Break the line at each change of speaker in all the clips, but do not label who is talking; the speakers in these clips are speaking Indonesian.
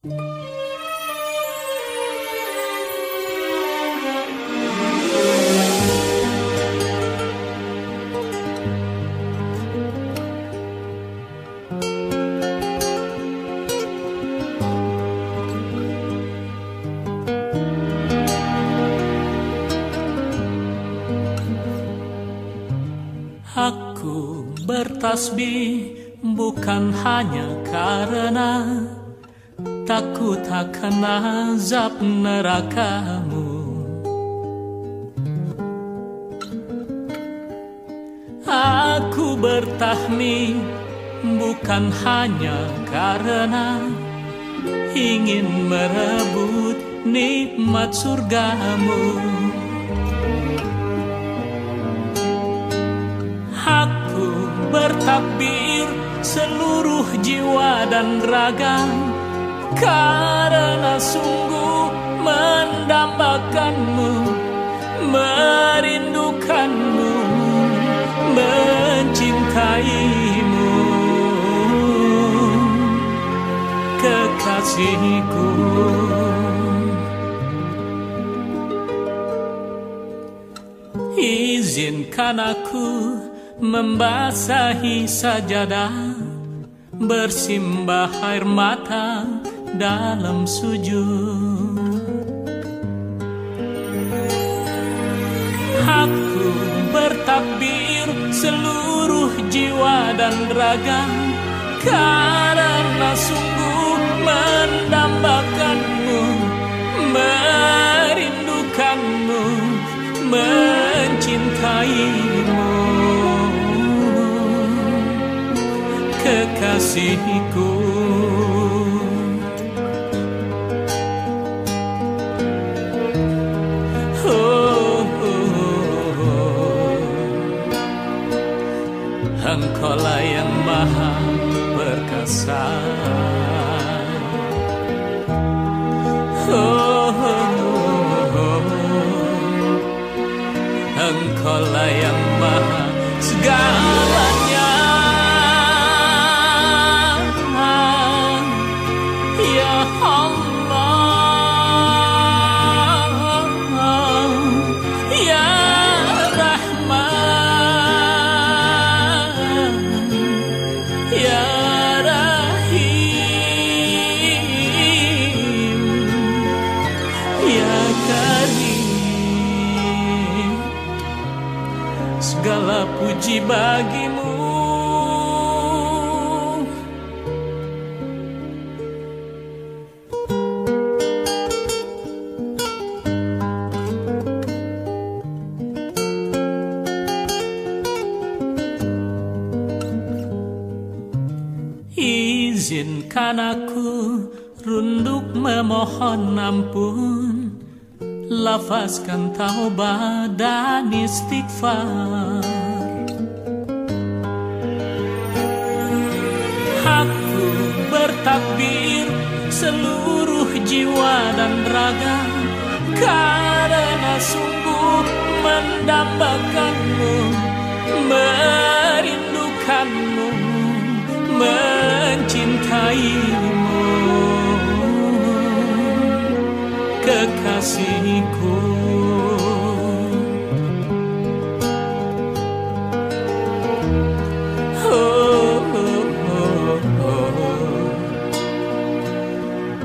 Aku bertasbih bukan hanya karena takut akan azab nerakamu. Aku bertahmid bukan hanya karena ingin merebut nikmat surgamu. Aku bertakbir seluruh jiwa dan raga karena sungguh mendambakanmu, merindukanmu, mencintaimu, kekasihku. Izinkan aku membasahi sajadah bersimbah air mata dalam sujud. Aku bertakbir seluruh jiwa dan raga Karena sungguh mendambakanmu Merindukanmu Mencintaimu. Kekasihku Engkaulah yang maha. Segalanya Segala puji bagimu. Izinkan aku runduk memohon ampun Lafazkan taubat dan istighfar. Aku bertakbir seluruh jiwa dan raga Karena sungguh mendambakanmu Merindukanmu Mencintaimu Kekasihku oh, oh, oh.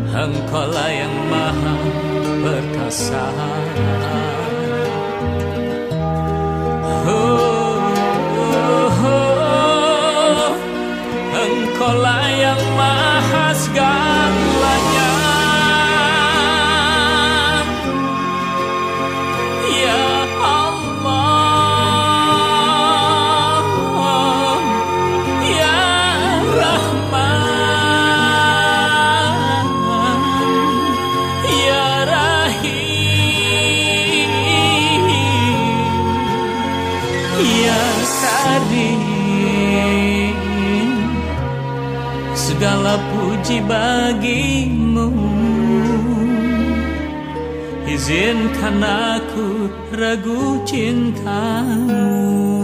Engkaulah yang maha perkasa Ya Karim Segala puji bagimu. Izinkan aku ragu cintamu